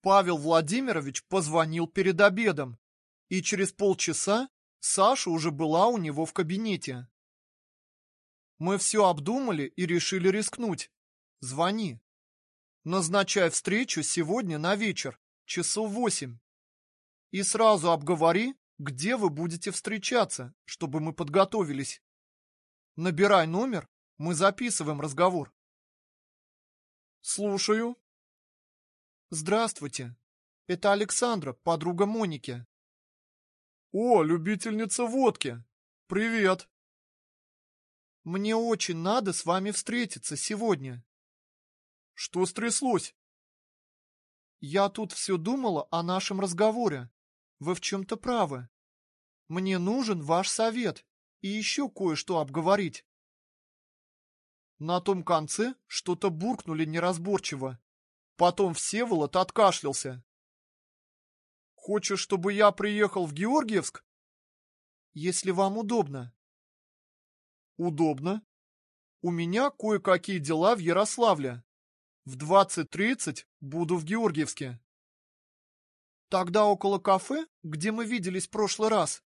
Павел Владимирович позвонил перед обедом, и через полчаса Саша уже была у него в кабинете. Мы все обдумали и решили рискнуть. Звони. Назначай встречу сегодня на вечер, часов восемь. И сразу обговори, где вы будете встречаться, чтобы мы подготовились. Набирай номер, мы записываем разговор. Слушаю. Здравствуйте. Это Александра, подруга Моники. О, любительница водки. Привет. Мне очень надо с вами встретиться сегодня. Что стряслось? Я тут все думала о нашем разговоре. Вы в чем-то правы. Мне нужен ваш совет и еще кое-что обговорить. На том конце что-то буркнули неразборчиво. Потом Всеволод откашлялся. Хочешь, чтобы я приехал в Георгиевск? Если вам удобно. Удобно. У меня кое-какие дела в Ярославле. В 20.30 буду в Георгиевске. Тогда около кафе, где мы виделись в прошлый раз.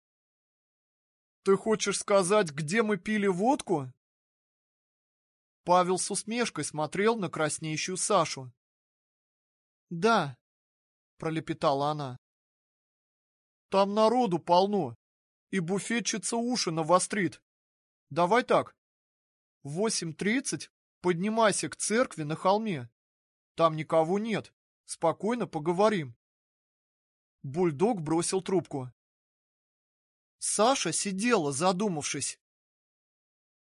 Ты хочешь сказать, где мы пили водку? Павел с усмешкой смотрел на краснеющую Сашу. Да, пролепетала она. Там народу полно, и буфетчица уши навострит. Давай так. В восемь тридцать поднимайся к церкви на холме. Там никого нет. Спокойно поговорим. Бульдог бросил трубку. Саша сидела, задумавшись.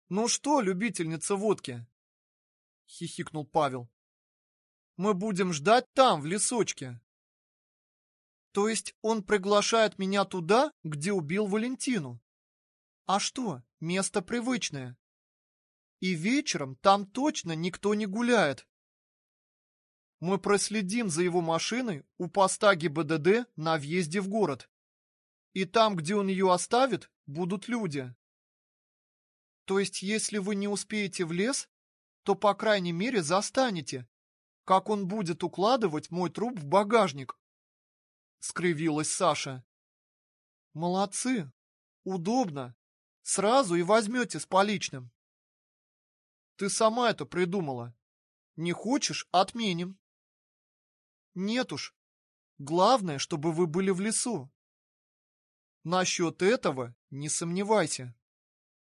«Ну что, любительница водки?» — хихикнул Павел. «Мы будем ждать там, в лесочке». То есть он приглашает меня туда, где убил Валентину? А что, место привычное. И вечером там точно никто не гуляет. Мы проследим за его машиной у поста ГИБДД на въезде в город. И там, где он ее оставит, будут люди. То есть, если вы не успеете в лес, то, по крайней мере, застанете, как он будет укладывать мой труп в багажник. Скривилась Саша. Молодцы. Удобно. Сразу и возьмете с поличным. Ты сама это придумала. Не хочешь – отменим. Нет уж. Главное, чтобы вы были в лесу. Насчет этого не сомневайся.